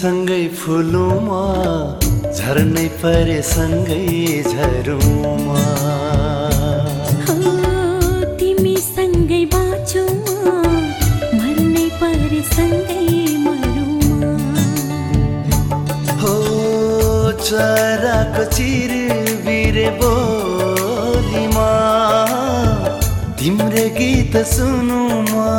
फुलुमा झर्नै परे सँगै झरुमा। तिमी सँगै बाँचौ मर्नै परे सँगै हो चराको चिर बिरे बोलीमा तिम्रै गीत सुनुमा।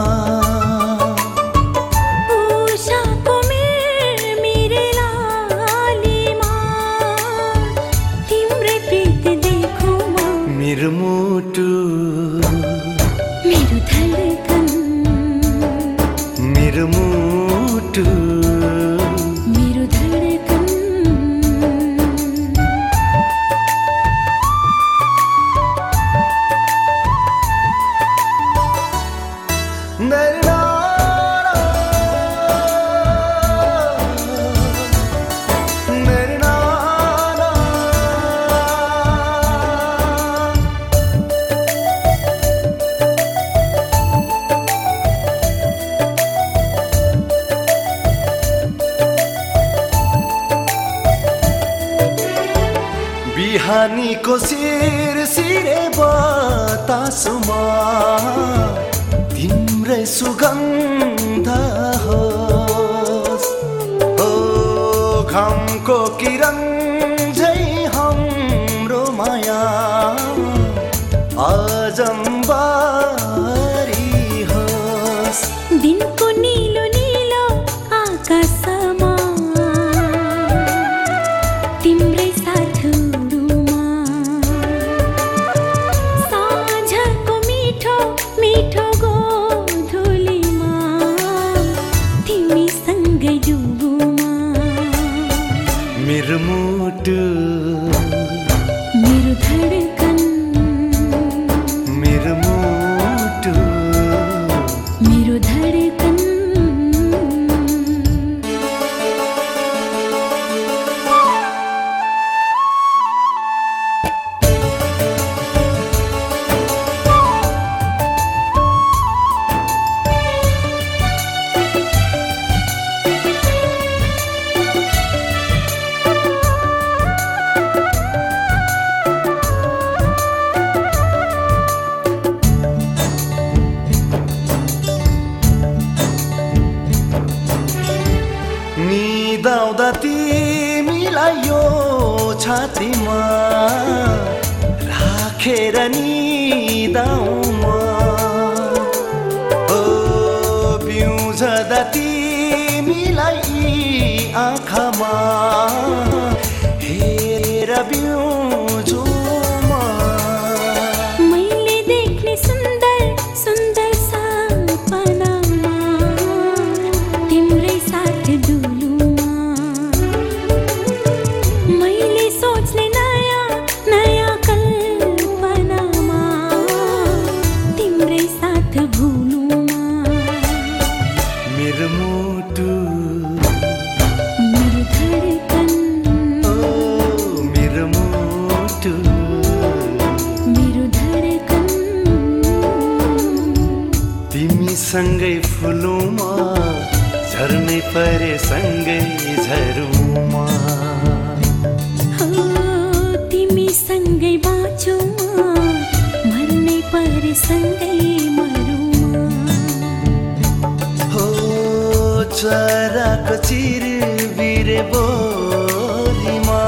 बिहानीको शिर सिरे बतासुमा। तिम्रै सुगन्ध ओ घामको किरण यो छातीमा राखेर निदाउमा। ओ बिउझदा तिमीलाई आँखामा। मुटु। मेरो धडकन ओ मेरो मुटु। मेरो धडकन तिमीसँगै फुलुमा झर्नै परे सँगै झरुमा। हो तिमी सँगै बाँचौ मर्नै परे सँगै चराको चिर बिरे बोलीमा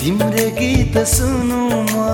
तिम्रै गीत सुनुमा